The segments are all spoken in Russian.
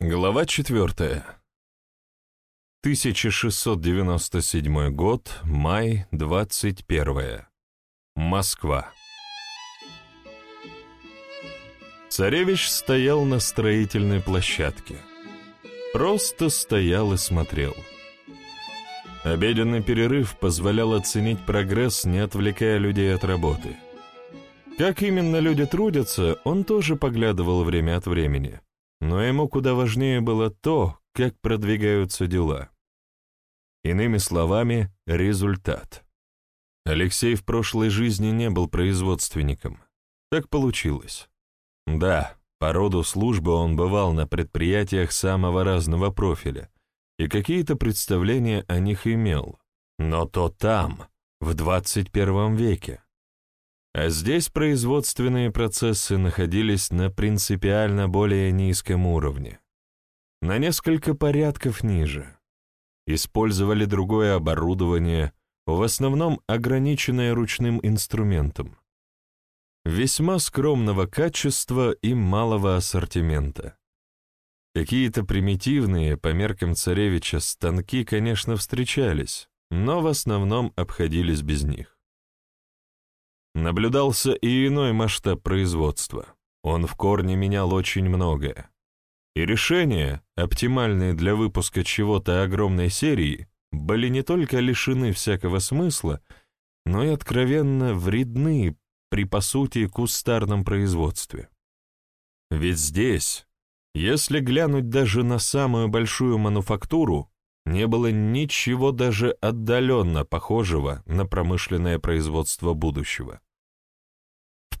Глава 4. 1697 год, май 21. Москва. Царевич стоял на строительной площадке. Просто стоял и смотрел. Обеденный перерыв позволял оценить прогресс, не отвлекая людей от работы. Как именно люди трудятся, он тоже поглядывал время от времени — но ему куда важнее было то, как продвигаются дела. Иными словами, результат. Алексей в прошлой жизни не был производственником. Так получилось. Да, по роду службы он бывал на предприятиях самого разного профиля и какие-то представления о них имел. Но то там, в 21 веке. А здесь производственные процессы находились на принципиально более низком уровне, на несколько порядков ниже. Использовали другое оборудование, в основном ограниченное ручным инструментом. Весьма скромного качества и малого ассортимента. Какие-то примитивные, по меркам царевича, станки, конечно, встречались, но в основном обходились без них. Наблюдался и иной масштаб производства. Он в корне менял очень многое. И решения, оптимальные для выпуска чего-то огромной серии, были не только лишены всякого смысла, но и откровенно вредны при, по сути, кустарном производстве. Ведь здесь, если глянуть даже на самую большую мануфактуру, не было ничего даже отдаленно похожего на промышленное производство будущего.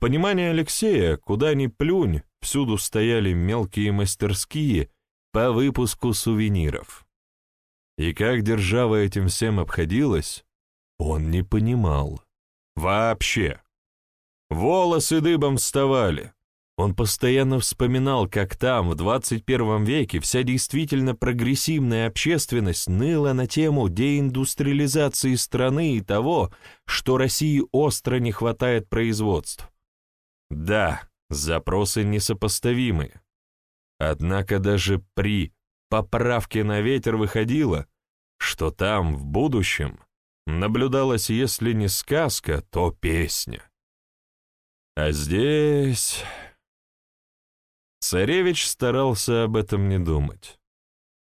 В понимании Алексея, куда ни плюнь, всюду стояли мелкие мастерские по выпуску сувениров. И как держава этим всем обходилась, он не понимал. Вообще. Волосы дыбом вставали. Он постоянно вспоминал, как там, в 21 веке, вся действительно прогрессивная общественность ныла на тему деиндустриализации страны и того, что России остро не хватает производств. Да, запросы несопоставимы. Однако даже при поправке на ветер выходило, что там, в будущем, наблюдалась, если не сказка, то песня. А здесь... Царевич старался об этом не думать,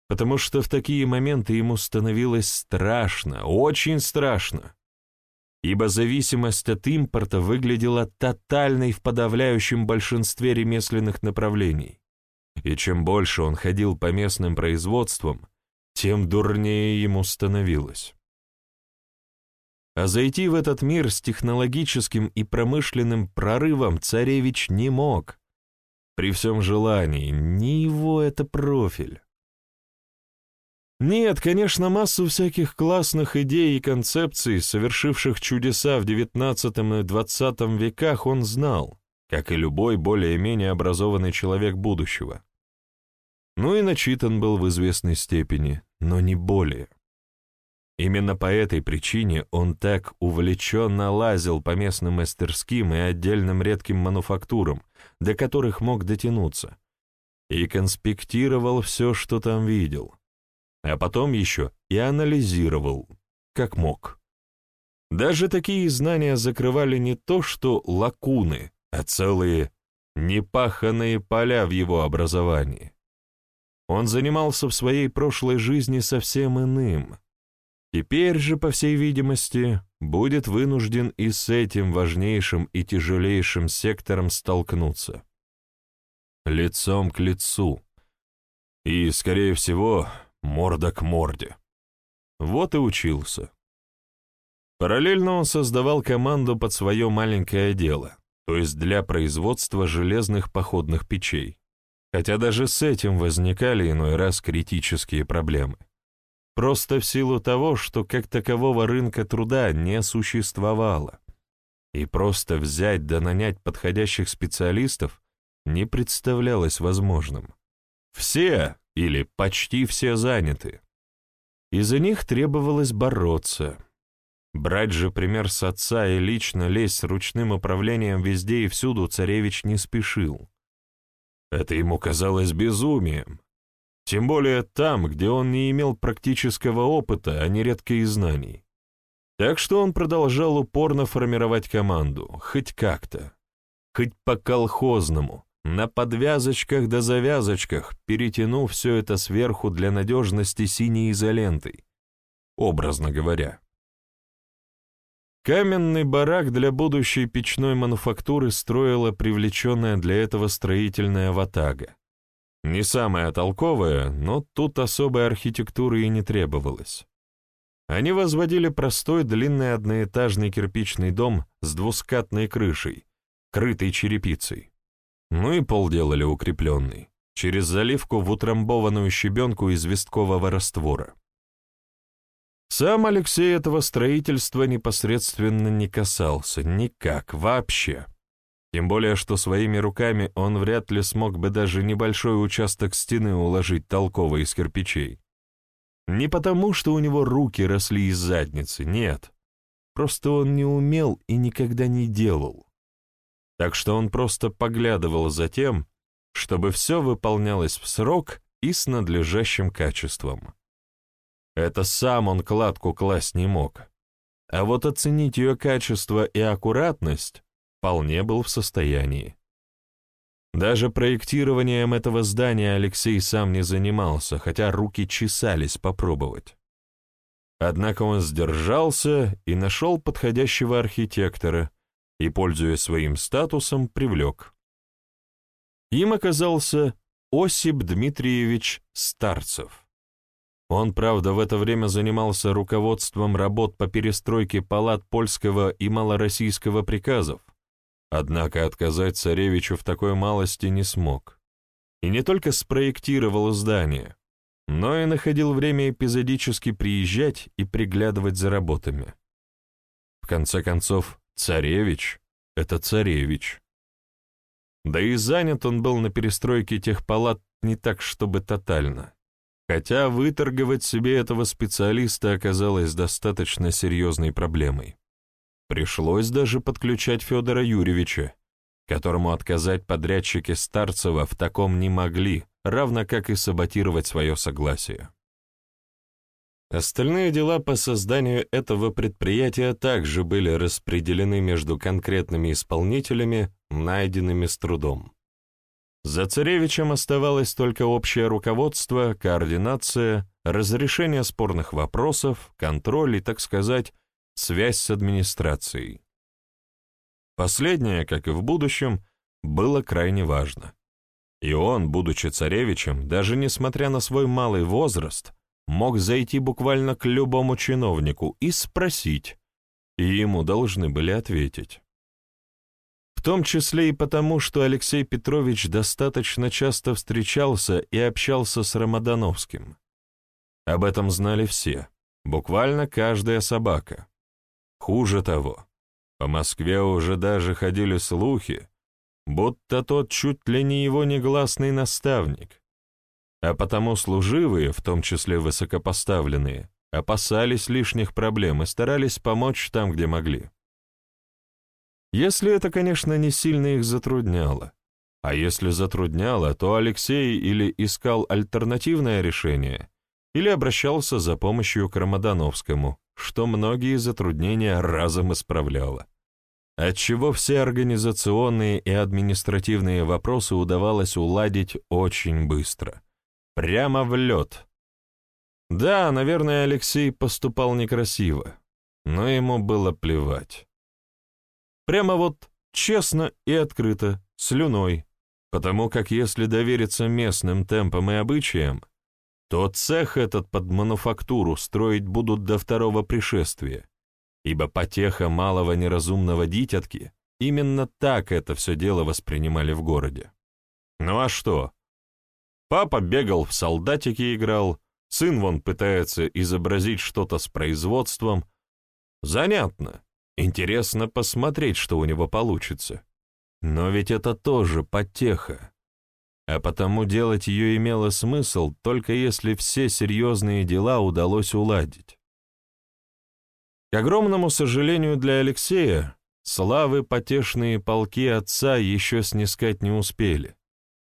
потому что в такие моменты ему становилось страшно, очень страшно ибо зависимость от импорта выглядела тотальной в подавляющем большинстве ремесленных направлений. И чем больше он ходил по местным производствам, тем дурнее ему становилось. А зайти в этот мир с технологическим и промышленным прорывом царевич не мог. При всем желании, не его это профиль. Нет, конечно, массу всяких классных идей и концепций, совершивших чудеса в XIX и XX веках, он знал, как и любой более-менее образованный человек будущего. Ну и начитан был в известной степени, но не более. Именно по этой причине он так увлеченно лазил по местным мастерским и отдельным редким мануфактурам, до которых мог дотянуться, и конспектировал все, что там видел — а потом еще и анализировал, как мог. Даже такие знания закрывали не то что лакуны, а целые непаханные поля в его образовании. Он занимался в своей прошлой жизни совсем иным. Теперь же, по всей видимости, будет вынужден и с этим важнейшим и тяжелейшим сектором столкнуться. Лицом к лицу. И, скорее всего, морда к морде. Вот и учился. Параллельно он создавал команду под свое маленькое дело, то есть для производства железных походных печей. Хотя даже с этим возникали иной раз критические проблемы. Просто в силу того, что как такового рынка труда не существовало. И просто взять да нанять подходящих специалистов не представлялось возможным. Все, или почти все заняты. Из-за них требовалось бороться. Брать же пример с отца и лично лезть с ручным управлением везде и всюду царевич не спешил. Это ему казалось безумием. Тем более там, где он не имел практического опыта, а нередко и знаний. Так что он продолжал упорно формировать команду, хоть как-то, хоть по-колхозному, на подвязочках да завязочках, перетянув все это сверху для надежности синей изолентой, образно говоря. Каменный барак для будущей печной мануфактуры строила привлеченная для этого строительная ватага. Не самая толковая, но тут особой архитектуры и не требовалось. Они возводили простой длинный одноэтажный кирпичный дом с двускатной крышей, крытой черепицей. Ну и пол делали укрепленный, через заливку в утрамбованную щебенку известкового раствора. Сам Алексей этого строительства непосредственно не касался, никак, вообще. Тем более, что своими руками он вряд ли смог бы даже небольшой участок стены уложить толково из кирпичей. Не потому, что у него руки росли из задницы, нет. Просто он не умел и никогда не делал. Так что он просто поглядывал за тем, чтобы все выполнялось в срок и с надлежащим качеством. Это сам он кладку класть не мог. А вот оценить ее качество и аккуратность вполне был в состоянии. Даже проектированием этого здания Алексей сам не занимался, хотя руки чесались попробовать. Однако он сдержался и нашел подходящего архитектора и, пользуясь своим статусом, привлек. Им оказался Осип Дмитриевич Старцев. Он, правда, в это время занимался руководством работ по перестройке палат польского и малороссийского приказов, однако отказать царевичу в такой малости не смог. И не только спроектировал здание, но и находил время эпизодически приезжать и приглядывать за работами. В конце концов, царевич — это царевич. Да и занят он был на перестройке тех палат не так, чтобы тотально хотя выторговать себе этого специалиста оказалось достаточно серьезной проблемой. Пришлось даже подключать Федора Юрьевича, которому отказать подрядчики Старцева в таком не могли, равно как и саботировать свое согласие. Остальные дела по созданию этого предприятия также были распределены между конкретными исполнителями, найденными с трудом. За царевичем оставалось только общее руководство, координация, разрешение спорных вопросов, контроль и, так сказать, связь с администрацией. Последнее, как и в будущем, было крайне важно. И он, будучи царевичем, даже несмотря на свой малый возраст, мог зайти буквально к любому чиновнику и спросить, и ему должны были ответить. В том числе и потому, что Алексей Петрович достаточно часто встречался и общался с Рамадановским. Об этом знали все, буквально каждая собака. Хуже того, по Москве уже даже ходили слухи, будто тот чуть ли не его негласный наставник, а потому служивые, в том числе высокопоставленные, опасались лишних проблем и старались помочь там, где могли. Если это, конечно, не сильно их затрудняло. А если затрудняло, то Алексей или искал альтернативное решение, или обращался за помощью к Рамадановскому, что многие затруднения разом исправляло. Отчего все организационные и административные вопросы удавалось уладить очень быстро. Прямо в лед. Да, наверное, Алексей поступал некрасиво, но ему было плевать. Прямо вот честно и открыто, слюной, потому как если довериться местным темпам и обычаям, то цех этот под мануфактуру строить будут до второго пришествия, ибо потеха малого неразумного дитятки именно так это все дело воспринимали в городе. Ну а что? Папа бегал в солдатики играл, сын вон пытается изобразить что-то с производством. Занятно. Интересно посмотреть, что у него получится. Но ведь это тоже потеха. А потому делать ее имело смысл, только если все серьезные дела удалось уладить. К огромному сожалению для Алексея, славы потешные полки отца еще снискать не успели,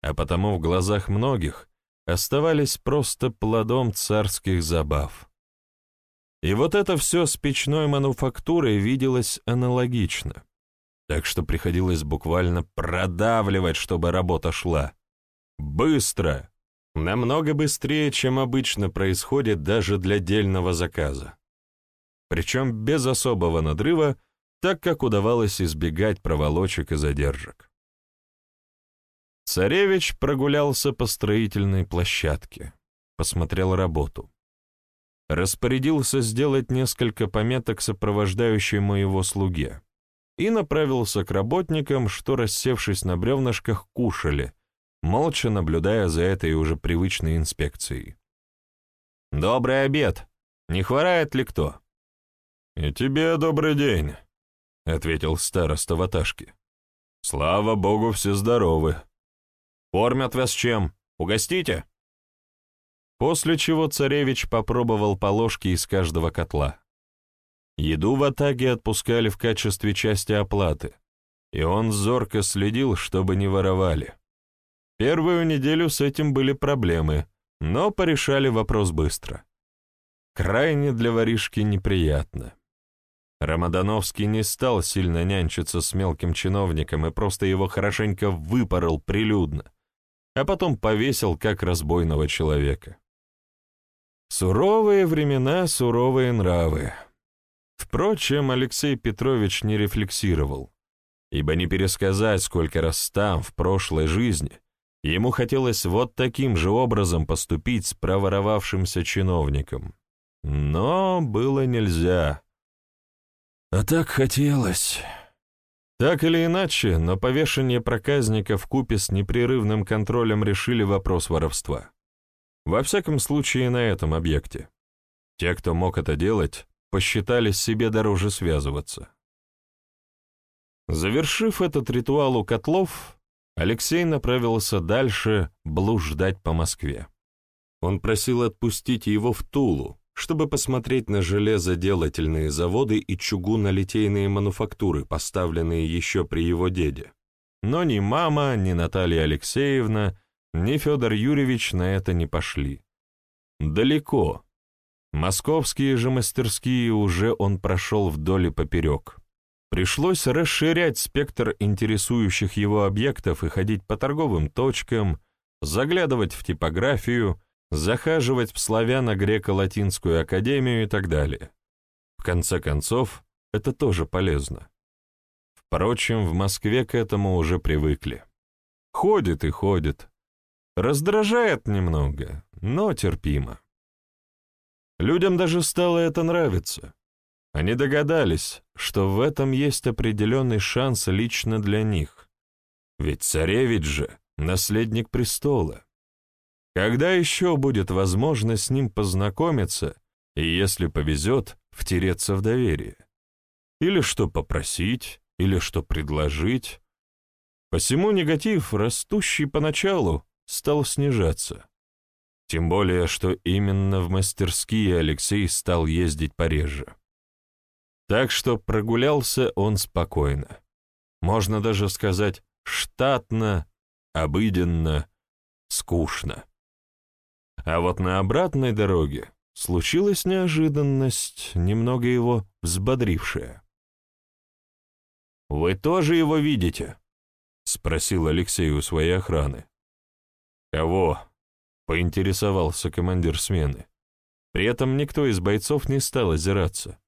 а потому в глазах многих оставались просто плодом царских забав. И вот это все с печной мануфактурой виделось аналогично, так что приходилось буквально продавливать, чтобы работа шла. Быстро! Намного быстрее, чем обычно происходит даже для дельного заказа. Причем без особого надрыва, так как удавалось избегать проволочек и задержек. Царевич прогулялся по строительной площадке, посмотрел работу. Распорядился сделать несколько пометок сопровождающему его слуге и направился к работникам, что, рассевшись на бревнышках, кушали, молча наблюдая за этой уже привычной инспекцией. «Добрый обед! Не хворает ли кто?» «И тебе добрый день», — ответил староста Ваташки. «Слава богу, все здоровы. Кормят вас чем? Угостите?» После чего царевич попробовал по ложке из каждого котла. Еду в Атаге отпускали в качестве части оплаты, и он зорко следил, чтобы не воровали. Первую неделю с этим были проблемы, но порешали вопрос быстро. Крайне для воришки неприятно. Рамадановский не стал сильно нянчиться с мелким чиновником и просто его хорошенько выпорол прилюдно, а потом повесил как разбойного человека. Суровые времена, суровые нравы. Впрочем, Алексей Петрович не рефлексировал, ибо не пересказать, сколько раз там, в прошлой жизни, Ему хотелось вот таким же образом поступить с проворовавшимся чиновником. Но было нельзя. А так хотелось. Так или иначе, но повешение проказника в купе с непрерывным контролем решили вопрос воровства. Во всяком случае, на этом объекте. Те, кто мог это делать, посчитали себе дороже связываться. Завершив этот ритуал у котлов, Алексей направился дальше блуждать по Москве. Он просил отпустить его в Тулу, чтобы посмотреть на железоделательные заводы и чугунолитейные мануфактуры, поставленные еще при его деде. Но ни мама, ни Наталья Алексеевна, ни Федор Юрьевич на это не пошли. Далеко. Московские же мастерские уже он прошел вдоль и поперек. Пришлось расширять спектр интересующих его объектов и ходить по торговым точкам, заглядывать в типографию, захаживать в славяно-греко-латинскую академию и так далее. В конце концов, это тоже полезно. Впрочем, в Москве к этому уже привыкли. Ходит и ходит. Раздражает немного, но терпимо. Людям даже стало это нравиться. Они догадались, что в этом есть определенный шанс лично для них. Ведь царевич же — наследник престола. Когда еще будет возможность с ним познакомиться и, если повезет, втереться в доверие? Или что попросить, или что предложить? Посему негатив, растущий поначалу, стал снижаться. Тем более, что именно в мастерские Алексей стал ездить пореже. Так что прогулялся он спокойно. Можно даже сказать штатно, обыденно, скучно. А вот на обратной дороге случилась неожиданность, немного его взбодрившая. «Вы тоже его видите?» — спросил Алексей у своей охраны. «Кого?» — поинтересовался командир смены. При этом никто из бойцов не стал озираться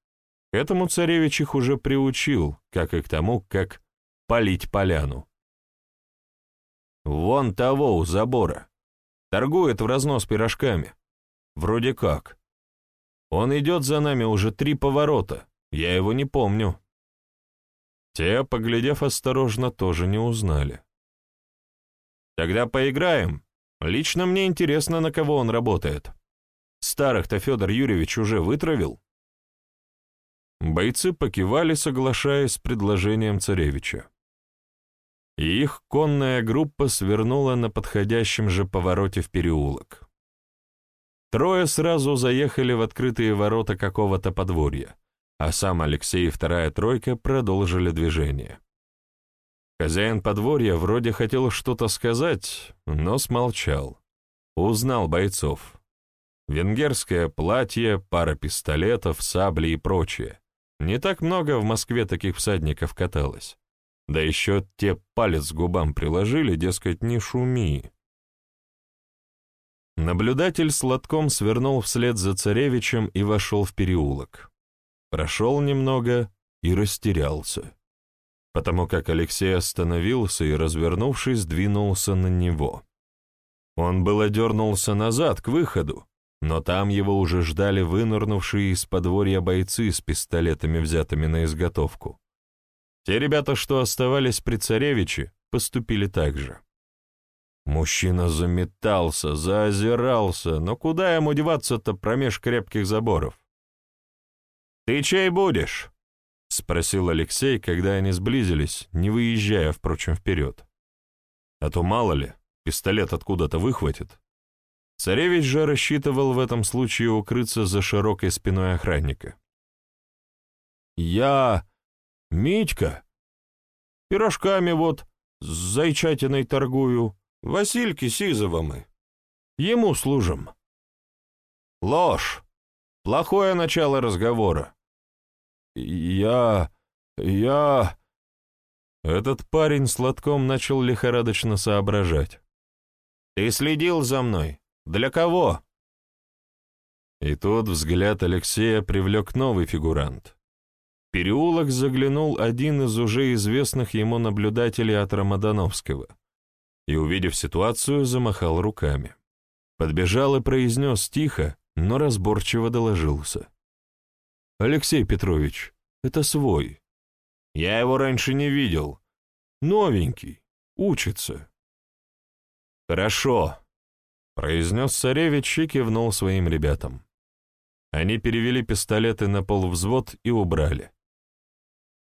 этому царевич их уже приучил, как и к тому, как полить поляну. «Вон того у забора. Торгует в разнос пирожками. Вроде как. Он идет за нами уже три поворота. Я его не помню». Те, поглядев осторожно, тоже не узнали. «Тогда поиграем. Лично мне интересно, на кого он работает. Старых-то Федор Юрьевич уже вытравил?» Бойцы покивали, соглашаясь с предложением царевича. И их конная группа свернула на подходящем же повороте в переулок. Трое сразу заехали в открытые ворота какого-то подворья, а сам Алексей и вторая тройка продолжили движение. Хозяин подворья вроде хотел что-то сказать, но смолчал. узнал бойцов. Венгерское платье, пара пистолетов, сабли и прочее. Не так много в Москве таких всадников каталось. Да еще те палец губам приложили, дескать, не шуми. Наблюдатель с лотком свернул вслед за царевичем и вошел в переулок. Прошел немного и растерялся, потому как Алексей остановился и, развернувшись, двинулся на него. Он было дернулся назад, к выходу, но там его уже ждали вынырнувшие из подворья бойцы с пистолетами, взятыми на изготовку. Те ребята, что оставались при царевиче, поступили так же. Мужчина заметался, заозирался, но куда ему деваться-то промеж крепких заборов? «Ты чей будешь?» — спросил Алексей, когда они сблизились, не выезжая, впрочем, вперед. А то мало ли, пистолет откуда-то выхватит. Царевич же рассчитывал в этом случае укрыться за широкой спиной охранника. «Я... Митька. Пирожками вот, с зайчатиной торгую. Васильки Сизова. Ему служим». «Ложь. Плохое начало разговора». «Я... я...» Этот парень с лотком начал лихорадочно соображать. «Ты следил за мной? Для кого?» И тут взгляд Алексея привлек новый фигурант. Переулок заглянул один из уже известных ему наблюдателей от Рамадановского и, увидев ситуацию, замахал руками. Подбежал и произнес тихо, но разборчиво доложился. «Алексей Петрович, это свой. Я его раньше не видел. Новенький, учится». «Хорошо», произнес царевич и кивнул своим ребятам. Они перевели пистолеты на полвзвод и убрали.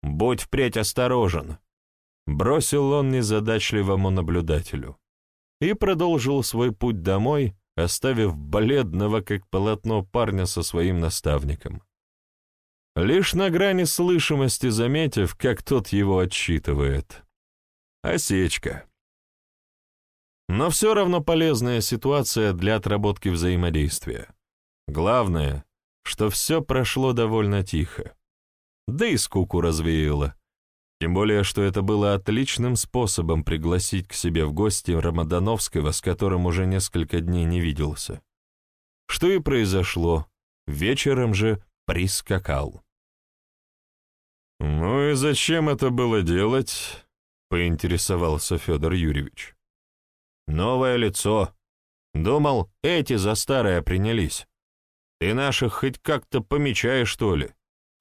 «Будь впредь осторожен», — бросил он незадачливому наблюдателю и продолжил свой путь домой, оставив бледного, как полотно, парня со своим наставником. Лишь на грани слышимости заметив, как тот его отсчитывает. Осечка. Но все равно полезная ситуация для отработки взаимодействия. Главное, что все прошло довольно тихо. Да и скуку развеяло. Тем более, что это было отличным способом пригласить к себе в гости Рамадановского, с которым уже несколько дней не виделся. Что и произошло. Вечером же прискакал. «Ну и зачем это было делать?» — поинтересовался Федор Юрьевич. Новое лицо. Думал, эти за старое принялись. Ты наших хоть как-то помечаешь, что ли?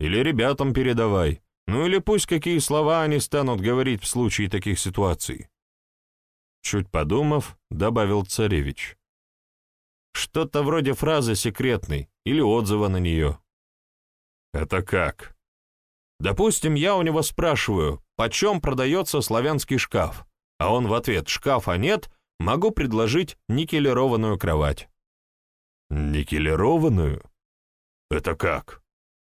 Или ребятам передавай. Ну или пусть какие слова они станут говорить в случае таких ситуаций. Чуть подумав, добавил царевич. Что-то вроде фразы секретной или отзыва на нее. Это как? Допустим, я у него спрашиваю, почем продается славянский шкаф, а он в ответ «шкафа нет», могу предложить никелированную кровать». «Никелированную? Это как?»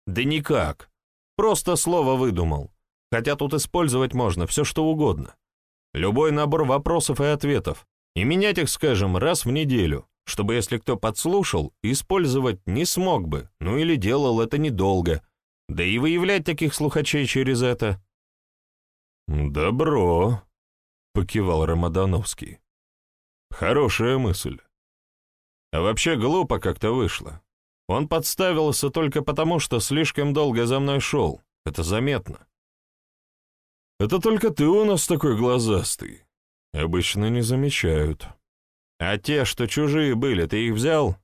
«Да никак. Просто слово выдумал. Хотя тут использовать можно все что угодно. Любой набор вопросов и ответов. И менять их, скажем, раз в неделю, чтобы, если кто подслушал, использовать не смог бы, ну или делал это недолго. Да и выявлять таких слухачей через это». «Добро», — покивал Рамадановский. Хорошая мысль. А вообще глупо как-то вышло. Он подставился только потому, что слишком долго за мной шел. Это заметно. Это только ты у нас такой глазастый. Обычно не замечают. А те, что чужие были, ты их взял?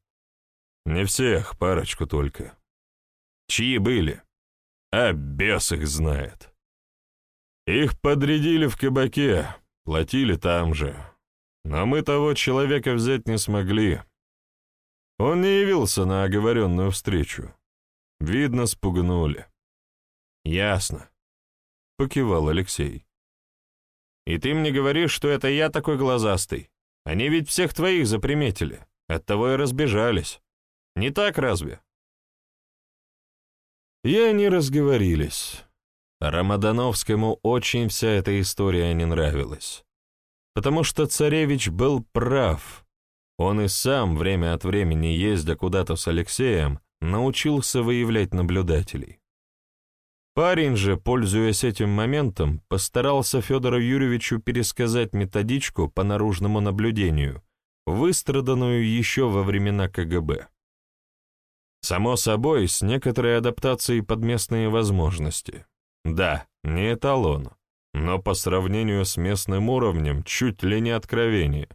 Не всех, парочку только. Чьи были? А бес их знает. Их подрядили в кабаке, платили там же. Но мы того человека взять не смогли. Он не явился на оговоренную встречу. Видно, спугнули. Ясно. Покивал Алексей. И ты мне говоришь, что это я такой глазастый. Они ведь всех твоих заприметили. Оттого и разбежались. Не так разве? И они разговорились. Рамадановскому очень вся эта история не нравилась потому что царевич был прав. Он и сам, время от времени ездя куда-то с Алексеем, научился выявлять наблюдателей. Парень же, пользуясь этим моментом, постарался Федору Юрьевичу пересказать методичку по наружному наблюдению, выстраданную еще во времена КГБ. Само собой, с некоторой адаптацией под местные возможности. Да, не эталон, но по сравнению с местным уровнем чуть ли не откровение.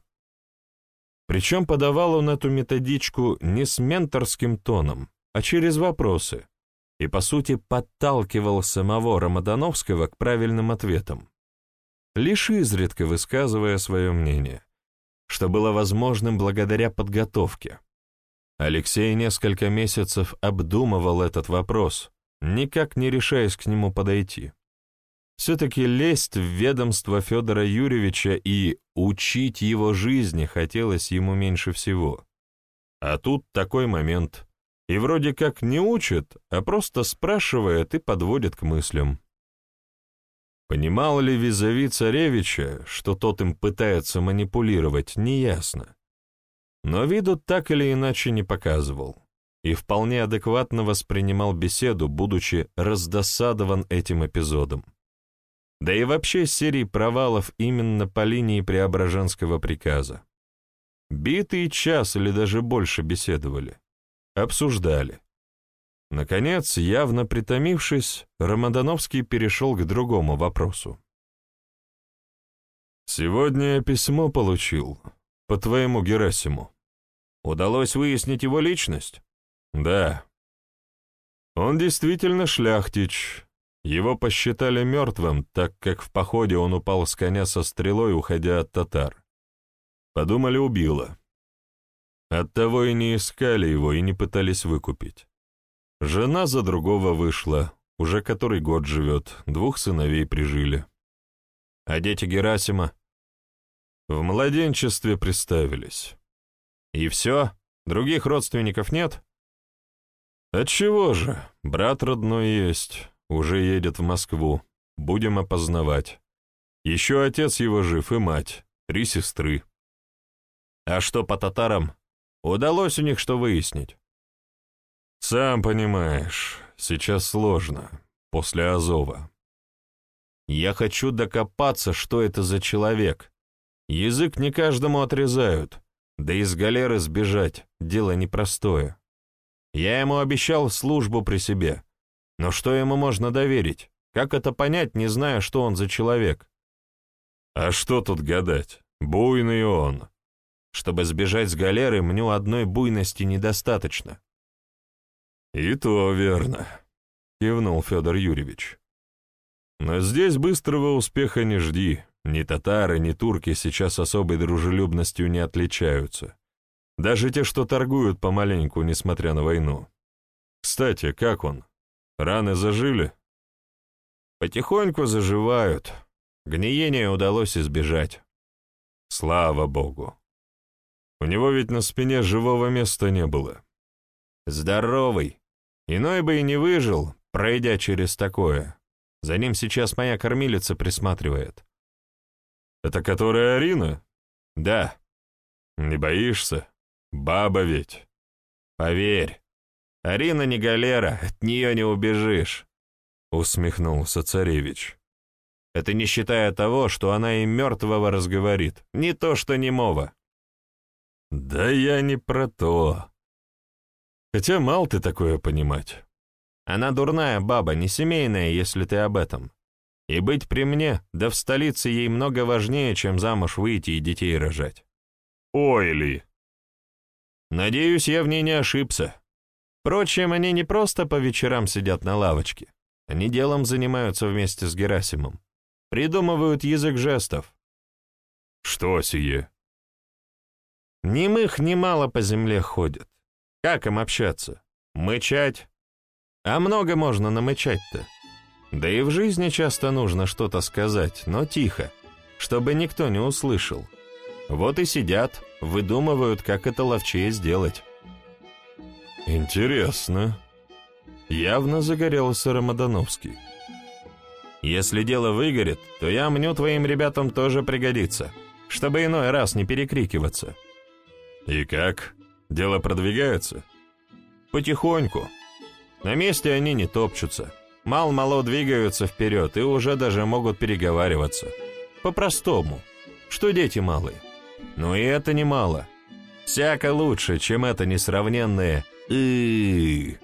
Причем подавал он эту методичку не с менторским тоном, а через вопросы, и, по сути, подталкивал самого Рамадановского к правильным ответам, лишь изредка высказывая свое мнение, что было возможным благодаря подготовке. Алексей несколько месяцев обдумывал этот вопрос, никак не решаясь к нему подойти. Все-таки лезть в ведомство Федора Юрьевича и учить его жизни хотелось ему меньше всего. А тут такой момент. И вроде как не учит, а просто спрашивает и подводит к мыслям. Понимал ли визави царевича, что тот им пытается манипулировать, неясно но виду так или иначе не показывал и вполне адекватно воспринимал беседу, будучи раздосадован этим эпизодом. Да и вообще серии провалов именно по линии Преображенского приказа. Битый час или даже больше беседовали, обсуждали. Наконец, явно притомившись, Рамадановский перешел к другому вопросу. «Сегодня я письмо получил, по твоему Герасиму. Удалось выяснить его личность? Да. Он действительно шляхтич. Его посчитали мертвым, так как в походе он упал с коня со стрелой, уходя от татар. Подумали, убило. Оттого и не искали его, и не пытались выкупить. Жена за другого вышла, уже который год живет, двух сыновей прижили. А дети Герасима? В младенчестве приставились. И все? Других родственников нет? Отчего же? Брат родной есть, уже едет в Москву. Будем опознавать. Еще отец его жив и мать, три сестры. А что по татарам? Удалось у них что выяснить? Сам понимаешь, сейчас сложно, после Азова. Я хочу докопаться, что это за человек. Язык не каждому отрезают. Да из галеры сбежать — дело непростое. Я ему обещал службу при себе. Но что ему можно доверить? Как это понять, не зная, что он за человек? А что тут гадать? Буйный он. Чтобы сбежать с галеры, мне одной буйности недостаточно. И то верно, кивнул Федор Юрьевич. Но здесь быстрого успеха не жди. Ни татары, ни турки сейчас особой дружелюбностью не отличаются. Даже те, что торгуют помаленьку, несмотря на войну. Кстати, как он? Раны зажили? Потихоньку заживают. Гниение удалось избежать. Слава богу. У него ведь на спине живого места не было. Здоровый. Иной бы и не выжил, пройдя через такое. За ним сейчас моя кормилица присматривает. Это которая Арина? Да. Не боишься? Баба ведь. Поверь, Арина не галера, от нее не убежишь. Усмехнулся царевич. Это не считая того, что она и мертвого разговорит, не то что немого. Да я не про то. Хотя мал ты такое понимать. Она дурная баба, не семейная, если ты об этом. И быть при мне, да в столице ей много важнее, чем замуж выйти и детей рожать. Ой ли! Надеюсь, я в ней не ошибся. Впрочем, они не просто по вечерам сидят на лавочке. Они делом занимаются вместе с Герасимом. Придумывают язык жестов. Что сие? Немых немало по земле ходят. Как им общаться? Мычать? А много можно намычать-то. Да и в жизни часто нужно что-то сказать, но тихо, чтобы никто не услышал. Вот и сидят, выдумывают, как это ловчее сделать. Интересно. Явно загорелся Рамадановский. Если дело выгорит, то я мню твоим ребятам тоже пригодится, чтобы иной раз не перекрикиваться. «И как? Дело продвигается?» «Потихоньку. На месте они не топчутся. Мал-мало двигаются вперед и уже даже могут переговариваться. По-простому. Что дети малые. Но и это немало. Всяко лучше, чем это несравненное и